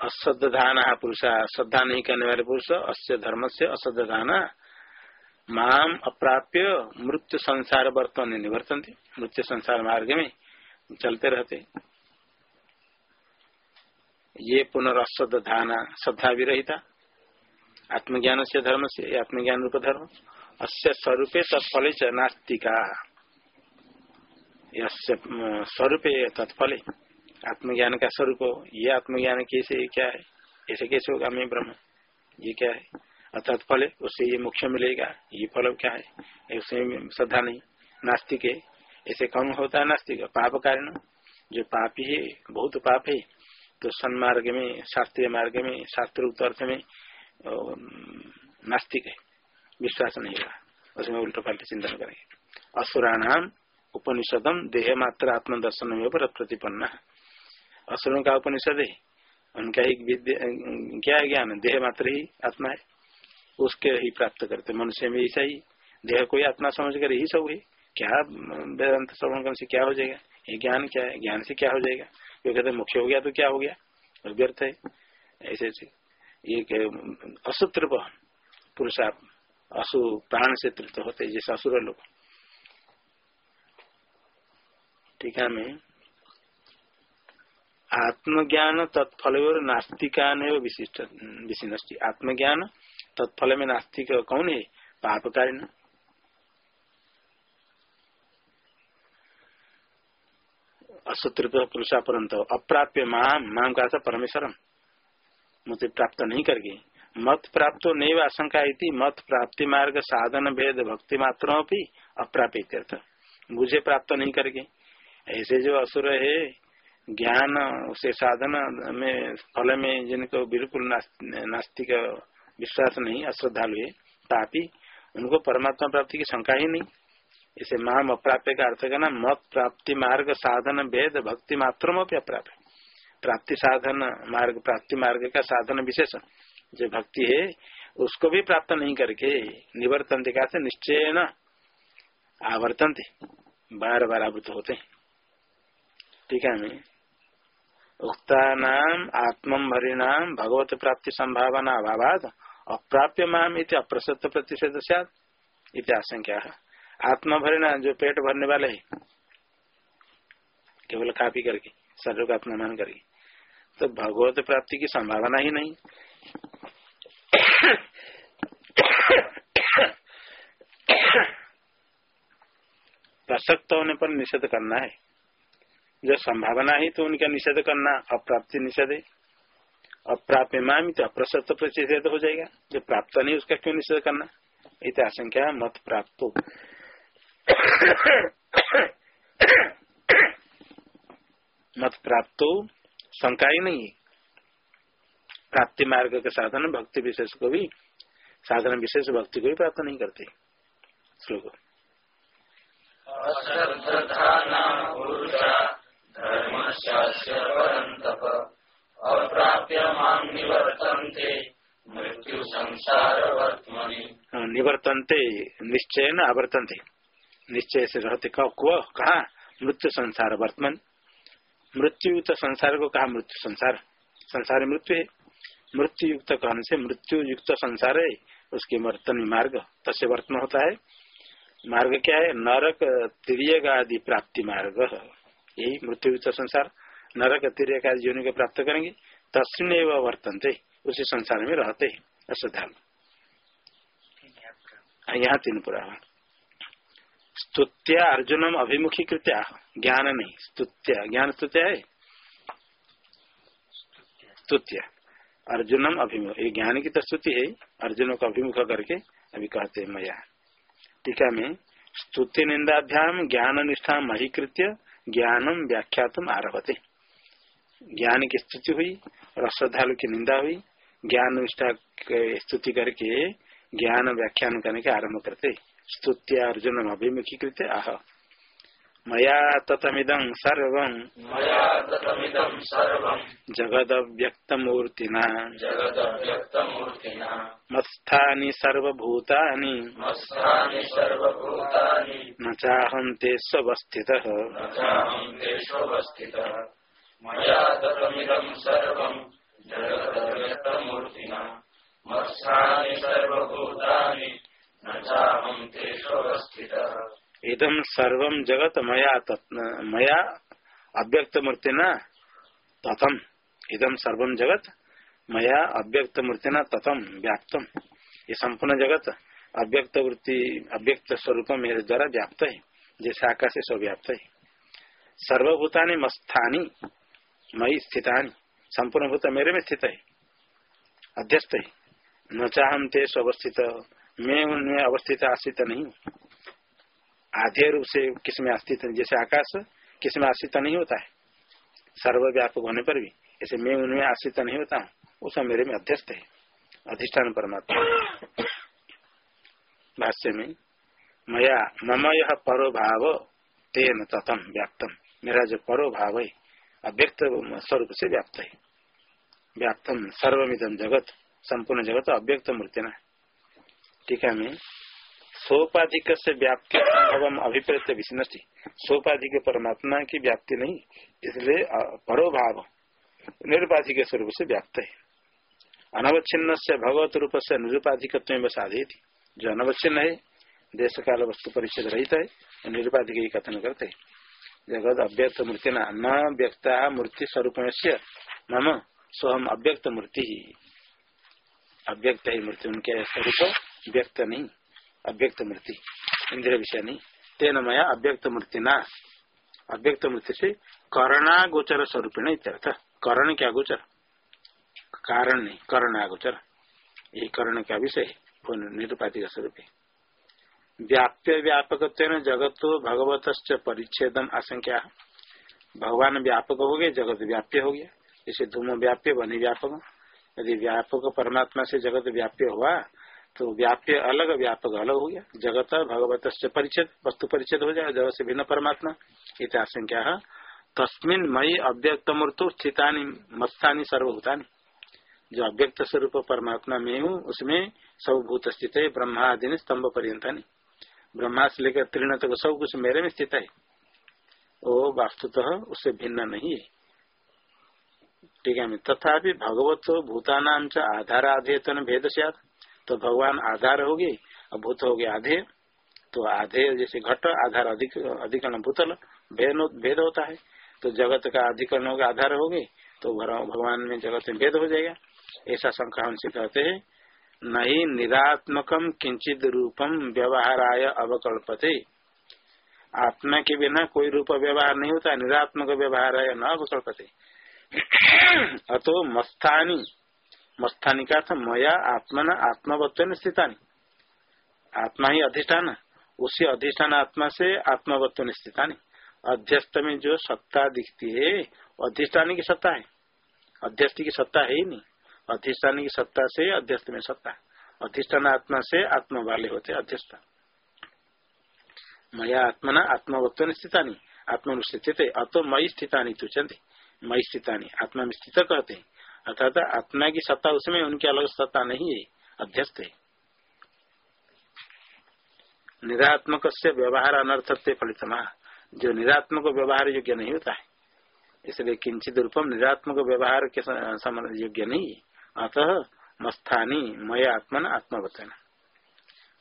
अश्रद्धान पुरुष। श्रद्धा नहीं करने वाले पुरुष अस्य धर्म से अश्रद्धान माम अप्राप्य मृत्यु संसार वर्तन निवर्तन मृत्यु संसार मार्ग में चलते रहते। ये पुनर्श्रद्धान श्रद्धा भी रहता आत्मज्ञान से धर्म से आत्मज्ञान रूप धर्म। अस्य स्वरूपे तत्फल नास्तिका। स्वरूपे तत्फले। आत्मज्ञान का स्वरूप, ये आत्मज्ञान कैसे, क्या है? ऐसे कैसे होगा? मैं ब्रह्म। ये क्या है? अर्थात फल उससे ये मोक्ष मिलेगा। ये फल क्या है? उसमें श्रद्धा नहीं। नास्तिक है। ऐसे कम होता है नास्तिक? पाप कारण। जो पापी है, बहुत पाप है तो सन्मार्ग में, शास्त्रीय मार्ग में, शास्त्र अर्थ में नास्तिक है। विश्वास नहीं होगा। उसमें उल्टा पलट चिंतन करेंगे। असुराणाम उपनिषदम देह मात्र आत्म दर्शन में प्रतिपन्न। असुरों का उपनिषद है। उनका ही विद्या क्या है ज्ञान? देह मात्र ही आत्मा है। उसके ही प्राप्त करते। मनुष्य में ऐसा ही। देह कोई आत्मा समझ कर ही सब है। क्या वेदांत श्रवण से क्या हो जाएगा? ये ज्ञान क्या है? ज्ञान से क्या हो जाएगा? क्यों कहते मुख्य हो गया तो क्या हो गया? व्यर्थ है। ऐसे ऐसे। ये असुत्र पुरुष असु प्राण से तृप्त होते जैसे असुर लोग। है मैं आत्मज्ञान तत्फल नास्तिका विशिष्ट विशिष्ट आत्मज्ञान तत्फल में नास्तिक कौन है? पापकारी असूत्र पुरुषा परंत अप्राप्य माम माम का परमेश्वरम। मुझे प्राप्त नहीं करके। मत प्राप्त नहीं आशंका मत प्राप्ति मार्ग, साधन, भेद, भक्ति मात्रों भी अप्राप्त मुझे प्राप्त नहीं करके। ऐसे जो असुर है, ज्ञान, उसे साधन में, फल में जिनको बिल्कुल नास्तिक विश्वास नहीं, अश्रद्धालु है पापी उनको परमात्मा प्राप्ति की शंका ही नहीं। इसे माम अप्राप्य का अर्थ करना, मत प्राप्ति मार्ग साधन भेद भक्ति मात्र अप्राप्य। प्राप्ति साधन मार्ग, प्राप्ति मार्ग का साधन विशेष। जो भक्ति है, उसको भी प्राप्त नहीं करके निवर्तन दिखा से निश्चय न आवर्तन बार बार आवृत होते ठीक है मैं उक्ता नाम आत्म भरिणाम भगवत प्राप्ति संभावना अभाव अप्राप्य माम इत अप्रसत प्रतिषेध सत आशंका आत्मा भरना जो पेट भरने वाले है, केवल खा पी करके, शरीर का आत्मा मान करके तो भगवत प्राप्ति की संभावना ही नहीं। प्रसक्त होने पर निषेध करना है। जो संभावना ही तो उनका निषेध करना, अप्राप्ति निषेध है। अप्राप्य मामी तो अप्रसत प्रतिषेध हो जाएगा। जो प्राप्त नहीं, उसका क्यों निषेध करना? इत आशंका मत प्राप्त मत प्राप्त शंका ही नहीं प्राप्ति मार्ग के साधन, भक्ति विशेष को भी, साधन विशेष भक्ति को भी प्राप्त नहीं करते। श्लोक। संसार हाँ, निवर्तनते निश्चय न अवर्तनते निश्चय से रहते कहो मृत्यु संसार वर्तमान मृत्यु युक्त संसार को कहा? मृत्यु संसार संसार मृत्यु है। मृत्यु युक्त कहने से मृत्यु युक्त संसार है उसके वर्तन मार्ग। तसे वर्तन होता है। मार्ग क्या है? नरक त्रियग आदि प्राप्ति मार्ग। यही मृत्यु युक्त संसार नरक तीर्य का जीवन को प्राप्त करेंगे तस्वीन एवं वर्तनते उसी संसार में रहते अश्रद्धालु यहाँ तीन पूरा स्तुत्या अर्जुनम अभिमुखी कृत्या ज्ञान नहीं स्तुत्या। ज्ञान स्तुत्या है? स्तुत्या। अर्जुनम अभिमुख ये ज्ञान की तो स्तुति है अर्जुन को अभिमुख करके अभी कहते हैं मया। टीका में स्तुति निंदाभ्याम ज्ञान निष्ठा महीकृत्य ज्ञानम व्याख्यातम आरभते। ज्ञान की स्तुति हुई, और श्रद्धालु की निंदा हुई, ज्ञान निष्ठा स्तुति करके ज्ञान व्याख्यान करने के आरंभ करते। स्तुत्या अर्जुन अभिमुखी कृत्य आह। मया ततमिदं सर्वं जगदव्यक्तमूर्तिना। मत्स्थानि सर्वभूतानि। न चाहं ते स्ववस्थितः। इदम सर्व जगत मया मया अव्यक्त मूर्ति न तथम इदम सर्व जगत मया अव्यक्त मूर्ति न तथम व्याप्तम। ये संपूर्ण जगत अव्यक्त वृत्ति अव्यक्त स्वरूप मेरे द्वारा व्याप्त है जैसे आकाश से सब व्याप्त है सर्वभूतानि मस्थानी मई स्थितानी संपूर्ण भूत मेरे में स्थित है अध्यस्त है न चाहम तेज अवस्थित मैं उनमें अवस्थित आश्रित नहीं। आधे रूप से किसमें अस्तित्व जैसे आकाश किसमें आश्रित नहीं होता है? सर्वव्यापक होने पर भी ऐसे मैं उनमें आश्रित नहीं होता हूँ, वो सब मेरे में अध्यस्त है, अधिष्ठान परमात्मा। भाष्य में, मया मम यह परो भाव तेन तथम व्याप्तम। मेरा जो परो भाव है, अव्यक्त स्वरूप से व्याप्त है। व्याप्तम सर्वमिदम जगत, संपूर्ण जगत अव्यक्त मूर्ति न टीका में सोपाधिक से व्याप्ति संभव अभिप्रेत विष्णि सोपाधिक परमात्मा की व्याप्ति नहीं, इसलिए परोभाव निरुपाधिक स्वरूप से व्याप्त है अनवच्छिन्न से भगवत रूप से निरुपाधिक साधे जो अनवच्छिन्न है देश काल वस्तु परिचय रहित है निरुपाधिक कथन करते जगत अव्यक्त मूर्ति न व्यक्ता मूर्ति स्वरूप से मम सोहम अव्यक्त मूर्ति ही अव्यक्त है मूर्ति, उनके स्वरूप व्यक्त नहीं। अव्यक्त मूर्ति इंद्र विषय नहीं तेन मया अव्यक्त मूर्ति ना अव्यक्त मूर्ति से करणा गोचर स्वरूप करण क्या गोचर? कारण नहीं करण गोचर ये करण का विषय निरुपाधि का स्वरूप। व्याप्य व्यापक जगत भगवत परिच्छेदम आशंका भगवान व्यापक हो गए, जगत व्याप्य हो गया। जैसे धूम व्याप्य बनी व्यापक। यदि व्यापक परमात्मा से जगत व्याप्य हुआ तो व्याप्य अलग व्यापक अलग हो गया। जगत भगवत परिचय वस्तु परिचय हो जाएगा, जगत से भिन्न परमात्मा इतिहास क्या है। तस्मिन मई अव्यक्त मृत्यु स्थिता मत्स्थानी सर्वभूतानी। जो अव्यक्त स्वरूप परमात्मा में हूँ, उसमें सब भूत स्थित है ब्रह्मा आदि स्तंभ पर्यंता ब्रह्मा से लेकर तीर्ण तक सब कुछ मेरे में स्थित है। वो वास्तुतः उससे भिन्न नहीं है। ठीक है तथा भगवत भूतानाम च आधार आधाराधेतन भेद से तो भगवान आधार हो गए और भूत हो गया आधे। तो आधे जैसे घट, आधार अधिक, अधिकरण भूतल, भेद होता है। तो जगत का अधिकरण हो गया, आधार हो गए तो भगवान में जगत में भेद हो जाएगा। ऐसा शंका हमसे कहते हैं, नहीं निरात्मकम किंचित रूपम व्यवहाराय अवकल्पते। आत्मा के बिना कोई रूप व्यवहार नहीं होता, निरात्मक व्यवहार न अवकल्पते। अतो मस्थानी मस्थानी का था, मया, आत्मना आत्मवत्व स्थिता आत्मा ही अधिष्ठान, उसी अधिष्ठान आत्मा से आत्मवत्व स्थिता अध्यस्त में जो सत्ता दिखती है अधिष्ठानी की सत्ता है। अध्यस्त की सत्ता है ही नहीं। अधिष्ठानी की सत्ता से अध्यस्त में सत्ता अधिष्ठान आत्मा से आत्मा वाले होते अध्यस्त। मया, आत्मना आत्मवत्व स्थिता आत्मा स्थित अतो मई स्थिता तुचंदी मई स्थिता आत्मा में स्थित कहते हैं। अर्थात आत्मा की सत्ता उसमें, उनकी अलग सत्ता नहीं है, अध्यस्त है। निरात्मक से व्यवहार अनर्थ से फलित जो निरात्मक व्यवहार योग्य नहीं होता है। इसलिए किंचित रूपम निरात्मक व्यवहार के योग्य नहीं अतः मस्थानी, मय आत्मन, आत्मवचन।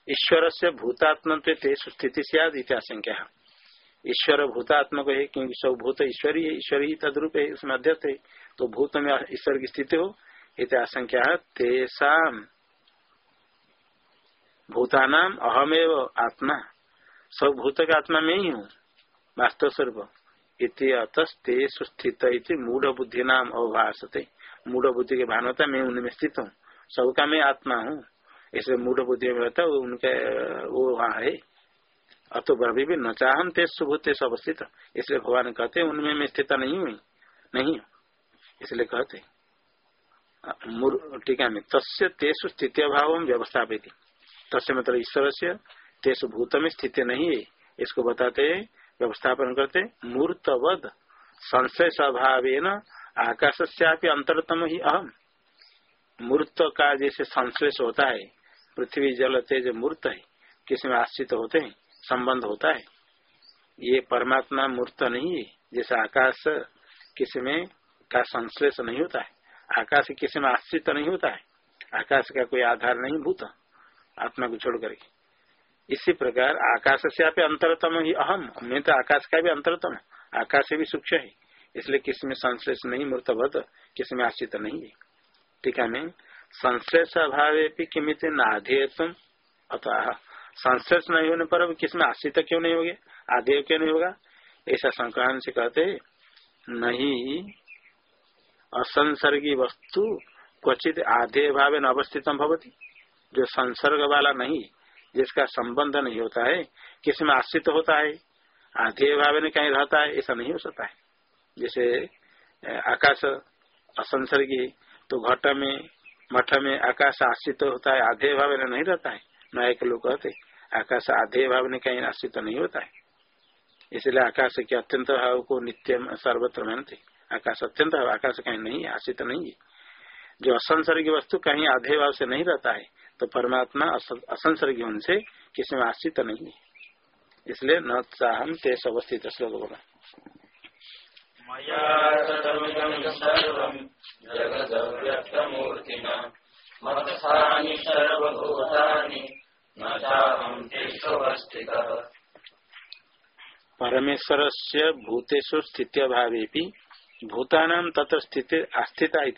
ईश्वर से भूतात्म स्थिति से आशंका ईश्वर भूतात्मक है, क्योंकि सब भूत ईश्वरी है ईश्वर तद्रूप है, उसमें अध्यस्त है। तो भूत में ईश्वर की स्थिति हो इत आशंका तेषा भूतानाम, अहमेव आत्मा। सब भूत का आत्मा में ही हूँ, वास्तव स्वरूप। इतस्तु स्थित मूढ़ बुद्धि नाम अवभाषते मूढ़ बुद्धि के भान होता मैं उनमें स्थित हूँ। सबका मैं आत्मा हूँ। इसलिए मूढ़ बुद्धि में होता है उनका, वो वहाँ है। अतो भी न चाहम तेज भूत अवस्थित इसलिए भगवान कहते उनमें मैं स्थित नहीं हुई नहीं इसलिए कहते टीका में तस्य तेसु स्थिति अभाव व्यवस्थापित। तस्य मतलब ईश्वर से तेसु भूत में स्थिति नहीं है। इसको बताते है, व्यवस्थापन करते मूर्तवद संशय स्वभाव आकाश से अंतरतम ही अहम। मूर्त का जैसे संश्लेष होता है। पृथ्वी, जल, तेज, मूर्त है। किसमें आश्रित होते हैं, संबंध होता है। ये परमात्मा मूर्त नहीं है। जैसे आकाश किसमें का संश्लेष नहीं होता है। आकाश किसी में आश्रित नहीं होता है। आकाश का कोई आधार नहीं भूत, आत्मा को छोड़ करके। इसी प्रकार आकाश से आप अंतरतम ही अहम, मैं तो आकाश का भी अंतरतम आकाश भी सूक्ष्म है, इसलिए किसी में संश्लेष नहीं मूर्तभत किसी में आश्रित नहीं है। ठीक है, मैं संश्लेष अभाव किमित नाधेयत्म अतः संश्लेष नहीं होने पर किसमें आश्रित क्यों नहीं होगे? आधेय क्यों नहीं होगा? ऐसा संक्रांत से कहते नहीं असंसर्गी वस्तु क्वचित आधे भाव न अवस्थित भवती। जो संसर्ग वाला नहीं, जिसका संबंध नहीं होता है किसी में आश्रित होता है? आधे भाव में कहीं रहता है, ऐसा नहीं हो सकता है। जैसे आकाश असंसर्गी तो घट में, मठ में आकाश आश्रित होता है, आधे भाव में नहीं रहता है। नायक लोग कहते आकाश आधे भाव में कहीं आश्रित नहीं होता है। इसलिए आकाश के अत्यंत भाव को नित्य सर्वत्र मानते। आकाश अत्यंत आकाश कहीं नहीं आश्रित नहीं है। जो असंसर्गी वस्तु कहीं आधे भाव से नहीं रहता है तो परमात्मा असंसर्गी होने से किसी में आश्रित नहीं है। इसलिए न चाहम तेज अवस्थित श्लोक बोला। परमेश्वर से भूतेषु स्थित भावे भूतानाम तत्र स्थिति आस्थिता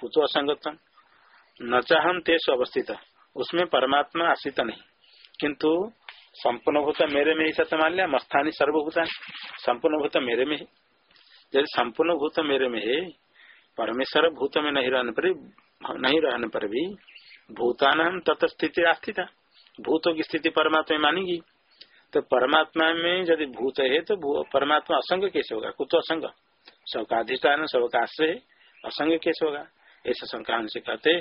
कुछ असंगतम न चाहम तेज अवस्थित। उसमें परमात्मा आश्रित नहीं। किंतु संपूर्ण भूत मेरे में ही सत्य मान लिया, मस्थानी सर्वभूता संपूर्ण भूत मेरे में ही। यदि संपूर्ण भूत मेरे में है, परमेश्वर भूत में नहीं रहने पर नहीं रहने पर भी भूतानाम तथा स्थिति आस्थित भूतों की स्थिति परमात्मा मानेगी। तो परमात्मा में यदि भूत है तो परमात्मा असंग कैसे होगा? कुछ असंग? सबका अधिष्ठान सबका आश्रय असंग कैसे होगा। ऐसा शंका से कहते,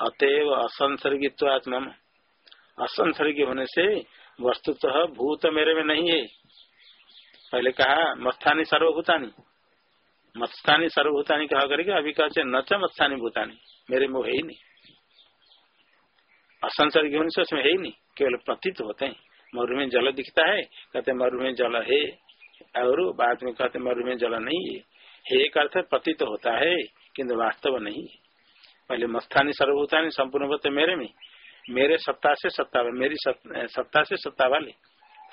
अतएव असंसर्गित्व आत्मा असंसर्गी होने से वस्तुतः भूत मेरे में नहीं है। पहले कहा मत्थानी सर्वभूतानी। मत्स्थानी सर्वभूतानी कहा करके अभी कहते न च मत्स्थानी भूतानी। मेरे में है ही नहीं। असंसर्गी होने से उसमें है ही नहीं। केवल प्रतीत होते हैं। मरु में जल दिखता है, कहते मरु में जल है। और बाद में कहते मरु में जल नहीं है। हे एक अर्थ प्रतीत होता है किन्तु वास्तव नहीं। पहले मस्थानी सर्वभूतानी संपूर्ण होते मेरे में मेरे सत्ता से सत्ता मेरी सत्ता से सत्ता वाले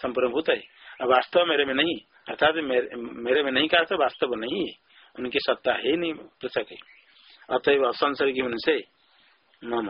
संपूर्ण भूत है वास्तव मेरे में नहीं अर्थात मेरे, में नहीं कहा तो वास्तव नहीं है। उनकी सत्ता है नहीं पृथक है। अतएव असंसर्गी उनसे मम।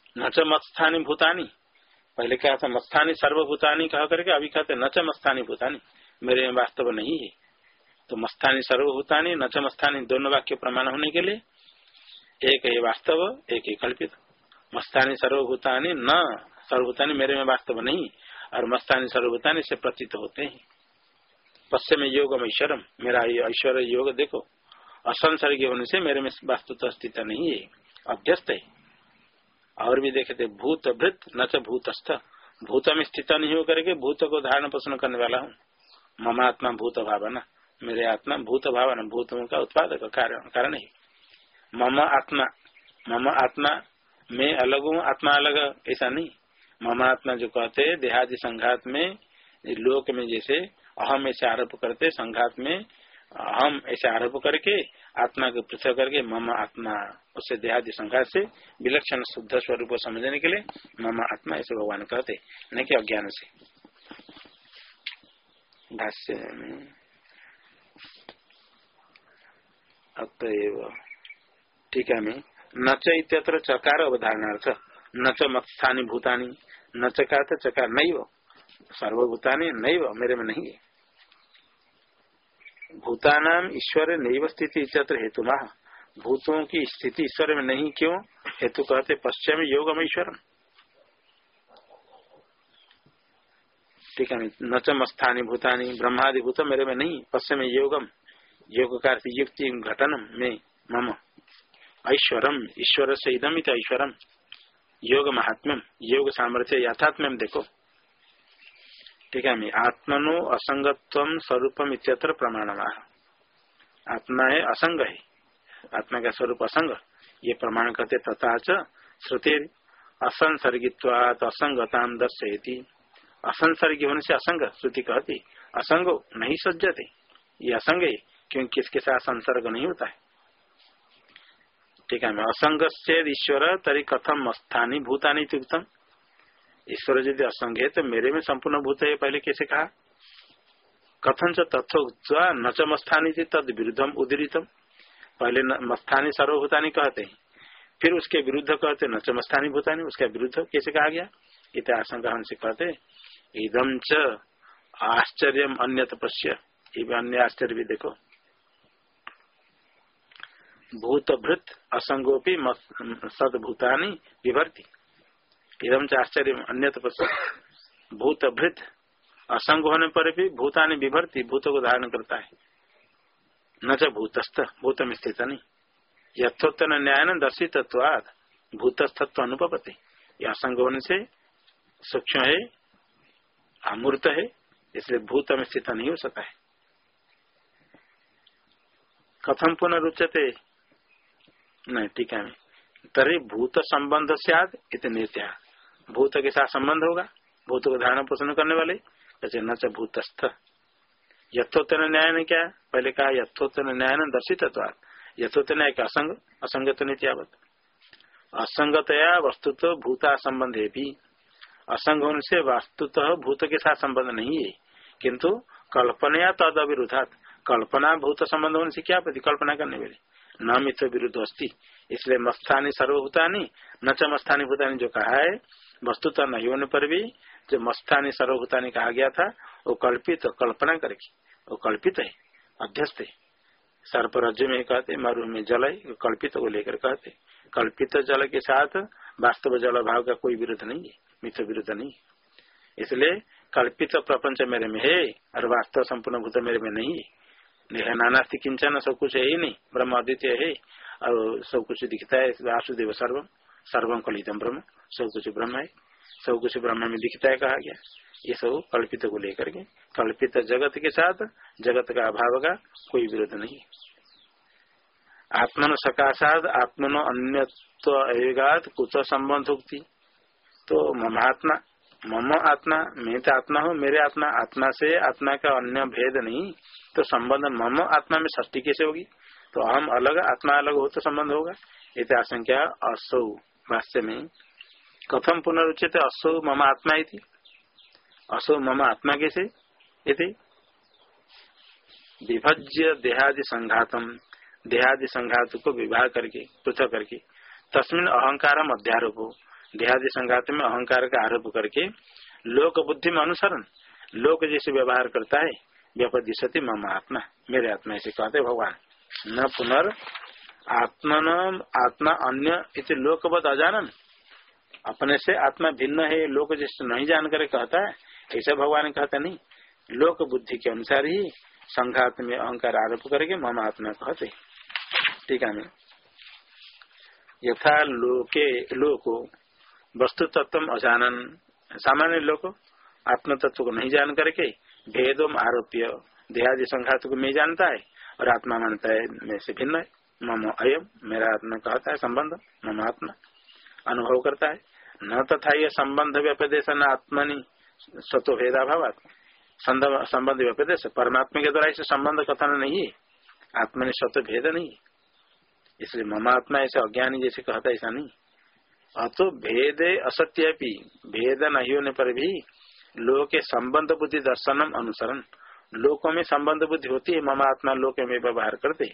न च मत्स्थानी भूतानी। पहले क्या था, मत्स्थानी सर्वभूतानी कहा करके, अभी कहते न च मत्स्थानी भूतानी। मेरे में वास्तव नहीं है। तो मस्थानी सर्वभूतानी, न च मस्थानी दोनों वाक्य प्रमाण होने के लिए। एक है वास्तव, एक ही कल्पित। मस्तानी सर्वभूतानी, न सर्वभूतानी मेरे में वास्तव नहीं। और मस्तानी सर्वभूतानी से प्रतीत होते हैं। पश्चिम योग ईश्वरम, मेरा ऐश्वर्य योग देखो। असंसर्गी होने से मेरे में वास्तु स्थित नहीं है। अभ्यस्त है। और भी देखे थे भूत भृत, न च भूतस्थ। भूत में स्थित नहीं हो करके भूत को धारण पोषण करने वाला हूँ। मम आत्मा भूत भावना, मेरे आत्मा भूत भावना, भूतों का उत्पादक कारण कारण है। मम आत्मा मम आत्मा, मैं अलग हूँ, आत्मा अलग, ऐसा नहीं। मम आत्मा जो कहते देहादि संघात में, लोक में जैसे अहम ऐसे आरोप करते संघात में हम ऐसे आरोप करके आत्मा को पृथक करके मम आत्मा उससे देहादि संघात से विलक्षण शुद्ध स्वरूप समझने के लिए मम आत्मा ऐसे भगवान कहते न कि अज्ञान से। अतएव ठीक है मैं न चैत्र चकार अवधारणार्थ न च मत्स्थानी भूतानी न चकार चकार नहीं सर्वभूतानी नहीं मेरे में नहीं है। भूतानाम ईश्वर नैव स्थिति इत्यत्र हेतु महा भूतों की स्थिति ईश्वर में नहीं, क्यों? हेतु कहते, पश्चिम योगम ईश्वरम। ठीक है, न चमस्थानी भूतानी, ब्रह्मादि भूत मेरे में नहीं, पश्चिम योगम योग का युक्ति घटनम में मम। ऐश्वरम ईश्वर से इदम इत ऐश्वरम। योग महात्म्यम, योग सामर्थ्य यथात्म्यम देखो। ठीक है आत्मनो असंगत्व स्वरूपम इत्यत्र प्रमाण आत्मा है असंग है आत्मा का स्वरूप असंग ये प्रमाण करते तथा श्रुति असंसर्गित्वात असंगता दर्शयती असंसर्गी होने से असंग श्रुति कहती असंग नहीं सज्जते ये असंग है क्योंकि किसके साथ संसर्ग नहीं होता है ठीक है असंग से ईश्वर तरी कथम स्थानी भूतानी उत्तम ईश्वर यदि असंग है तो मेरे में संपूर्ण भूत है पहले कैसे कहा? कथन से न च मस्थानी थी, तद विरुद्धम उदरितम। पहले मस्थानी सर्वभूतानी कहते हैं। फिर उसके विरुद्ध कहते न च मस्थानी भूतानी, उसका विरुद्ध कैसे कहा गया? इत आशंका हमसे कहते इदम च आश्चर्य अन्य तपस्या अन्य आश्चर्य भी देखो। भूतभृत असंगोपी सदभूतानी विभर्ती। इदम च आश्चर्य अन्य भूत भृत असंग होने पर भी भूतानि विभर्ती भूत को धारण करता है। न च भूतस्थ भूत में स्थित नहीं यथोत्तर न्याय न दर्शित भूतस्थत्व अनुपति यह असंग होने से सूक्ष्म है, अमूर्त है, इसलिए भूत में स्थित नहीं हो सकता है। कथम पुनरुच्यते नहीं, ठीक है। तरी भूत संबंध सियाद इतने भूत के साथ संबंध होगा। भूत को धारण पोषण करने वाले। जैसे न भूतस्थ। यथोत्तर न्याय ने क्या? पहले कहा यथोत्तर न्याय ने दर्शित यथोत्तर न्याय का असंग, असंगत नित्यावत असंगतया वस्तुत्व भूता संबंध है भी असंग होने से वास्तुतः भूत के साथ संबंध नहीं है। किंतु कल्पना तद अविरुद्धात कल्पना भूत संबंध होने से क्या प्रतिकल्पना करने वाले। न मित्र विरुद्ध अस्थि इसलिए मस्थानी सर्वभूतानी, न च मस्थानी भूतानी जो कहा है वस्तुतः नहीं होने पर भी जो मस्थानी सर्वभूतानी कहा गया था, वो कल्पित, कल्पना करके वो कल्पित है, अध्यस्त है। सर्प राज्य में कहते, मरु में जल है कल्पित को लेकर कहते। कल्पित जल के साथ वास्तव जल भाव का कोई विरोध नहीं है मित्र विरुद्ध नहीं इसलिए कल्पित प्रपंच मेरे में है, और वास्तव संपूर्ण भूत मेरे में नहीं है। नाना किंचन, सब कुछ है ही नहीं, ब्रह्म अद्वितीय है, और सब कुछ दिखता है, वासुदेव सर्वम। सर्वम कलितम ब्रह्म सब कुछ ब्रह्म। है सब कुछ ब्रह्म में दिखता है, कहा गया। ये सब कल्पित को लेकर के, कल्पित जगत के साथ, जगत का अभाव का कोई विरोध नहीं। आत्मन सकाशाद आत्मन अन्य कुछ संबंध होती तो ममात्मा मम आत्मा, मैं तो आत्मा हूँ, मेरे आत्मा आत्मा से आत्मा का अन्य भेद नहीं। तो संबंध मम आत्मा में ष्टी कैसे होगी? तो हम अलग, आत्मा अलग हो तो संबंध होगा। ये आशंका असौ। भाष्य में कथम पुनरुचित असो मम आत्मा थी असो मम आत्मा कैसे? विभज्य देहादि संघातम। देहादि संघात को विवाह करके, पृथक करके। तस्मिन अहंकार अध्यारोप। देहादि संघात में अहंकार का आरोप करके लोक बुद्धि में अनुसरण। लोक जैसे व्यवहार करता है, व्यपदिशति मम आत्मा। मेरे आत्मा ऐसे कहते भगवान। न पुनर् आत्मन आत्मा अन्य इसे लोकवत अजानन। अपने से आत्मा भिन्न है लोक जिस नहीं जान कर कहता है, ऐसा भगवान कहता नहीं। लोक बुद्धि के अनुसार ही संघात में अहंकार आरोप करके मम आत्मा कहते ठीक है यथा लोके, लोको वस्तु तत्व अजानन। सामान्य लोग आत्म तत्व को नहीं जान करके भेदों आरोप्य, देहादि संघात को मैं जानता है और आत्मा मानता है, मैं से भिन्न है। मम अयम मेरा आत्मा कहता है संबंध, मम आत्मा। अनुभव करता है। न तथा ये संबंध व्यपदेशन आत्मनि स्वतो भेदाभाव संबंध व्यपदेश। परमात्मा के द्वारा इसे संबंध कथन नहीं है। आत्मा ने स्वतः भेद नहीं इसलिए मम आत्मा ऐसे अज्ञानी जैसे कहता ऐसा नहीं। अतो भेद असत्य भेद नहीं होने पर भी लोग के संबंध बुद्धि दर्शनम अनुसरण। लोकों में संबंध बुद्धि होती है, मम आत्मा लोक में व्यवहार करते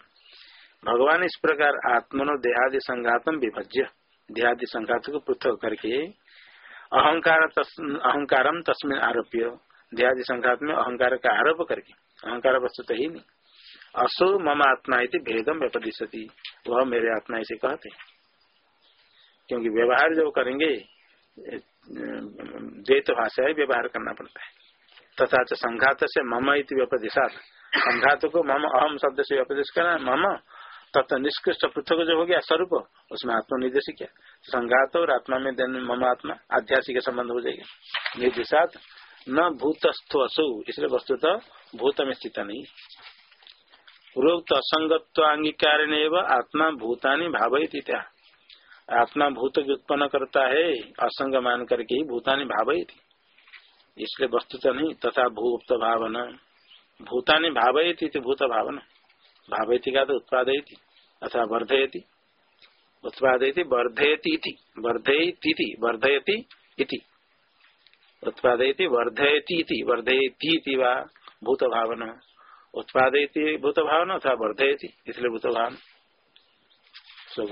भगवान इस प्रकार आत्मनो देहादि संघातम विभज्य। देहादि संघात को पृथक करके अहंकार अहंकार तस्मिन आरोप्य देहादि संघात में अहंकार का आरोप करके। अहंकार वस्तु तो ही नहीं। असो मम आत्मा इति भेदम व्यपदिशति। वह मेरे आत्मा इसे कहते क्योंकि व्यवहार जो करेंगे द्वैत भाषा व्यवहार करना पड़ता है। तथा संघात से मम इति व्यपदिशा संघात को मम अहम शब्द से व्यपदेश करना, मम तथा निष्कृष्ट पृथक जो हो गया, स्वरूप, उसमें आत्मनिर्देश किया। संघात और आत्मा में मम आत्मा, आध्यात्मिक संबंध हो जाएगा। निर्देशात न भूतस्थो असो इसलिए वस्तुतः भूत में स्थित नहीं। पूर्वोक्त असंगत्व अंगीकार आत्मा भूतानी भावयती क्या आत्मा भूत की उत्पन्न करता है, असंग मान करके ही भूतानी भावयती। इसलिए वस्तुतः नहीं, तथा भूत भावना भूतानी भावयती भूत भावना भावयती का तो उत्पादयती, अथवा वर्धयती। उत्पादयती, वर्धयती वर्धयती वर्धयती उत्पादयती, वर्धयती वर्धयती वा भूत भावना उत्पादयती भूत भावना अथवा वर्धयती, इसलिए भूत भावना शुभ